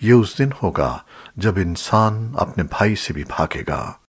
یہ اس دن ہوگا جب انسان اپنے بھائی سے بھی بھاگے گا۔